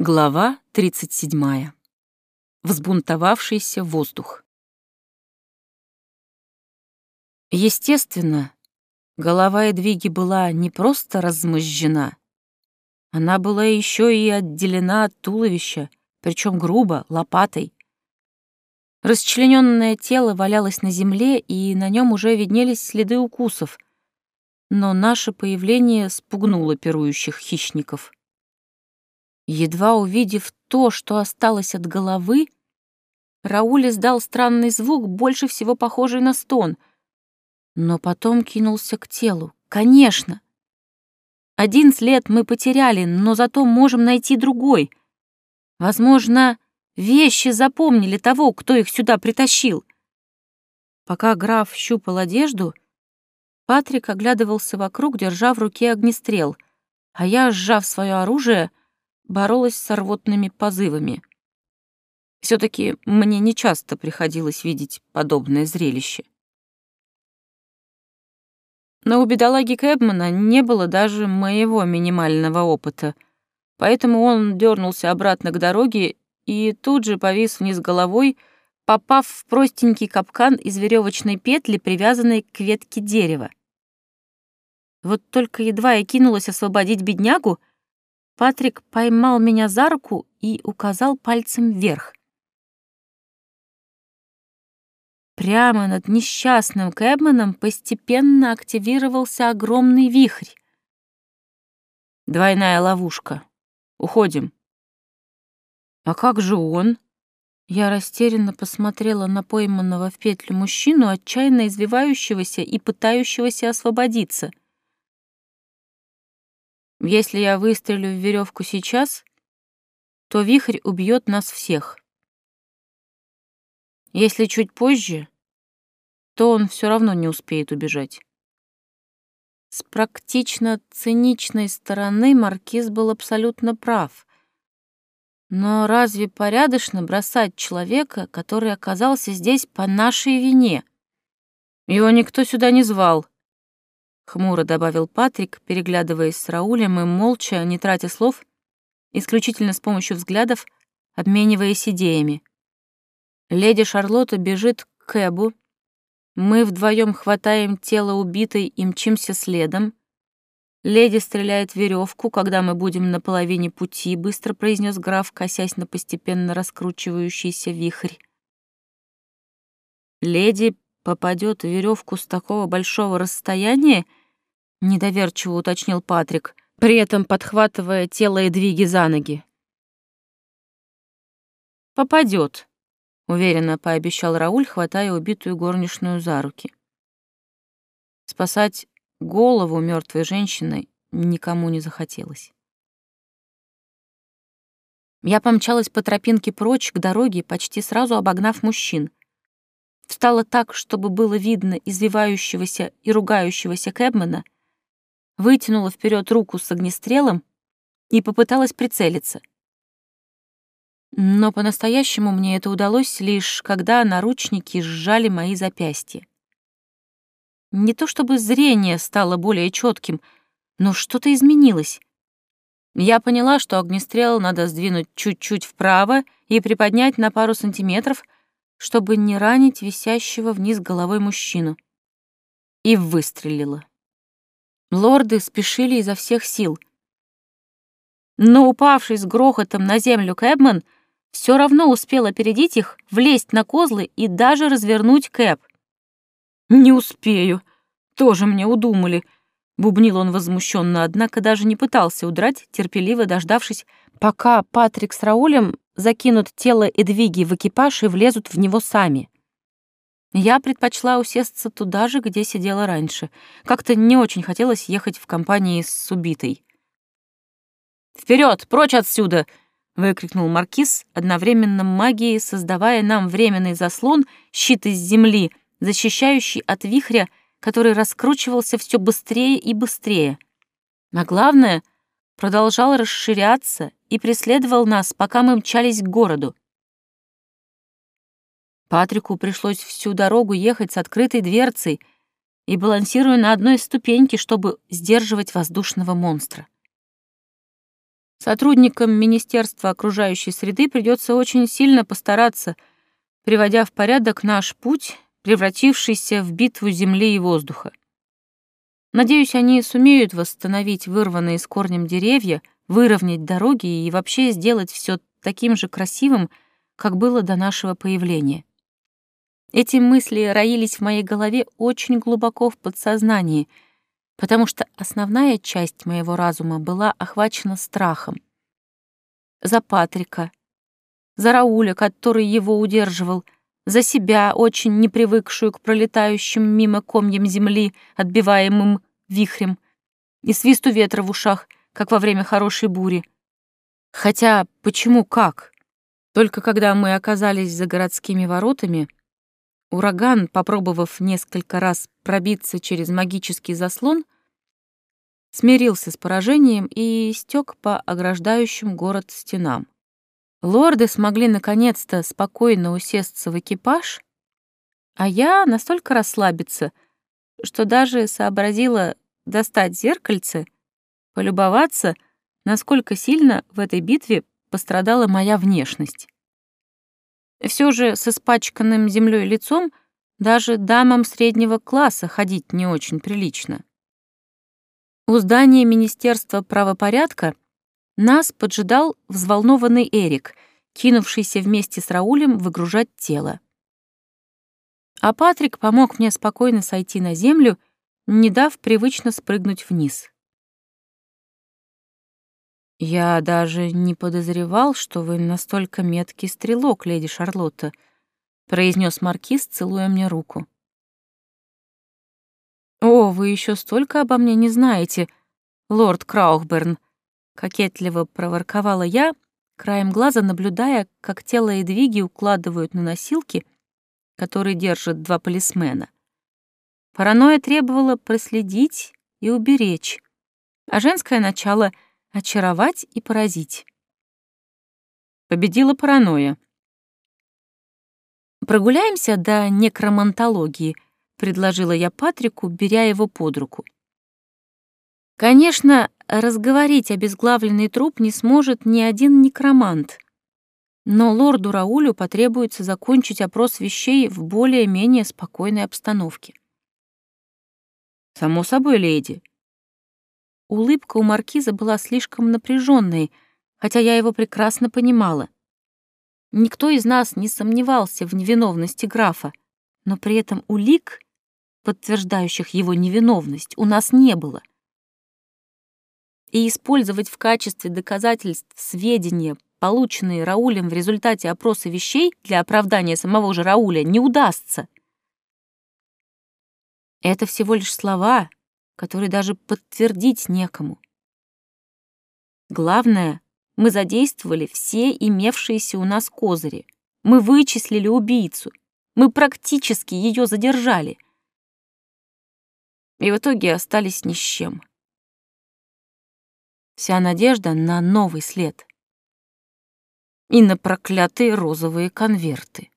Глава 37. Взбунтовавшийся воздух. Естественно, голова Эдвиги была не просто размозжена, она была еще и отделена от туловища, причем грубо, лопатой. Расчлененное тело валялось на земле, и на нем уже виднелись следы укусов, но наше появление спугнуло пирующих хищников — Едва увидев то, что осталось от головы, Рауль издал странный звук, больше всего похожий на стон, но потом кинулся к телу. Конечно! Один след мы потеряли, но зато можем найти другой. Возможно, вещи запомнили того, кто их сюда притащил. Пока граф щупал одежду, Патрик оглядывался вокруг, держа в руке огнестрел, а я, сжав свое оружие, боролась с рвотными позывами. все таки мне нечасто приходилось видеть подобное зрелище. Но у бедолаги Кэбмана не было даже моего минимального опыта, поэтому он дернулся обратно к дороге и тут же повис вниз головой, попав в простенький капкан из веревочной петли, привязанной к ветке дерева. Вот только едва я кинулась освободить беднягу, Патрик поймал меня за руку и указал пальцем вверх. Прямо над несчастным Кэбманом постепенно активировался огромный вихрь. Двойная ловушка. Уходим. А как же он? Я растерянно посмотрела на пойманного в петлю мужчину, отчаянно извивающегося и пытающегося освободиться — если я выстрелю в веревку сейчас, то вихрь убьет нас всех. Если чуть позже, то он все равно не успеет убежать. С практично-циничной стороны маркиз был абсолютно прав. Но разве порядочно бросать человека, который оказался здесь по нашей вине? Его никто сюда не звал, хмуро добавил Патрик, переглядываясь с Раулем и молча, не тратя слов, исключительно с помощью взглядов, обмениваясь идеями. Леди Шарлотта бежит к Кэбу. Мы вдвоем хватаем тело убитой и мчимся следом. Леди стреляет веревку, когда мы будем на половине пути, быстро произнес граф, косясь на постепенно раскручивающийся вихрь. Леди попадет в веревку с такого большого расстояния, — недоверчиво уточнил Патрик, при этом подхватывая тело Эдвиги за ноги. «Попадет», — уверенно пообещал Рауль, хватая убитую горничную за руки. Спасать голову мертвой женщины никому не захотелось. Я помчалась по тропинке прочь к дороге, почти сразу обогнав мужчин. Встала так, чтобы было видно извивающегося и ругающегося Кэбмена — вытянула вперед руку с огнестрелом и попыталась прицелиться. Но по-настоящему мне это удалось лишь, когда наручники сжали мои запястья. Не то чтобы зрение стало более четким, но что-то изменилось. Я поняла, что огнестрел надо сдвинуть чуть-чуть вправо и приподнять на пару сантиметров, чтобы не ранить висящего вниз головой мужчину. И выстрелила. Лорды спешили изо всех сил. Но упавший с грохотом на землю Кэбман все равно успел опередить их, влезть на козлы и даже развернуть Кэб. «Не успею. Тоже мне удумали», — бубнил он возмущенно, однако даже не пытался удрать, терпеливо дождавшись, пока Патрик с Раулем закинут тело Эдвиги в экипаж и влезут в него сами. Я предпочла усесться туда же, где сидела раньше. Как-то не очень хотелось ехать в компании с убитой. Вперед, прочь отсюда!» — выкрикнул Маркиз, одновременно магией создавая нам временный заслон, щит из земли, защищающий от вихря, который раскручивался все быстрее и быстрее. А главное, продолжал расширяться и преследовал нас, пока мы мчались к городу. Патрику пришлось всю дорогу ехать с открытой дверцей и балансируя на одной ступеньке, чтобы сдерживать воздушного монстра. Сотрудникам Министерства окружающей среды придется очень сильно постараться, приводя в порядок наш путь, превратившийся в битву земли и воздуха. Надеюсь, они сумеют восстановить вырванные с корнем деревья, выровнять дороги и вообще сделать все таким же красивым, как было до нашего появления. Эти мысли роились в моей голове очень глубоко в подсознании, потому что основная часть моего разума была охвачена страхом. За Патрика, за Рауля, который его удерживал, за себя, очень не привыкшую к пролетающим мимо комьям земли, отбиваемым вихрем, и свисту ветра в ушах, как во время хорошей бури. Хотя почему как? Только когда мы оказались за городскими воротами, Ураган, попробовав несколько раз пробиться через магический заслон, смирился с поражением и стек по ограждающим город стенам. Лорды смогли наконец-то спокойно усесться в экипаж, а я настолько расслабиться, что даже сообразила достать зеркальце, полюбоваться, насколько сильно в этой битве пострадала моя внешность. Все же с испачканным землей лицом даже дамам среднего класса ходить не очень прилично. У здания Министерства правопорядка нас поджидал взволнованный Эрик, кинувшийся вместе с Раулем выгружать тело. А Патрик помог мне спокойно сойти на землю, не дав привычно спрыгнуть вниз. «Я даже не подозревал, что вы настолько меткий стрелок, леди Шарлотта», — произнес маркиз, целуя мне руку. «О, вы еще столько обо мне не знаете, лорд Краухберн», — кокетливо проворковала я, краем глаза наблюдая, как тело и двиги укладывают на носилки, которые держат два полисмена. Паранойя требовала проследить и уберечь, а женское начало — очаровать и поразить. Победила паранойя. «Прогуляемся до некромантологии», — предложила я Патрику, беря его под руку. Конечно, разговорить обезглавленный труп не сможет ни один некромант, но лорду Раулю потребуется закончить опрос вещей в более-менее спокойной обстановке. «Само собой, леди», Улыбка у маркиза была слишком напряженной, хотя я его прекрасно понимала. Никто из нас не сомневался в невиновности графа, но при этом улик, подтверждающих его невиновность, у нас не было. И использовать в качестве доказательств сведения, полученные Раулем в результате опроса вещей для оправдания самого же Рауля, не удастся. Это всего лишь слова, который даже подтвердить некому. Главное, мы задействовали все имевшиеся у нас козыри. Мы вычислили убийцу. Мы практически ее задержали. И в итоге остались ни с чем. Вся надежда на новый след. И на проклятые розовые конверты.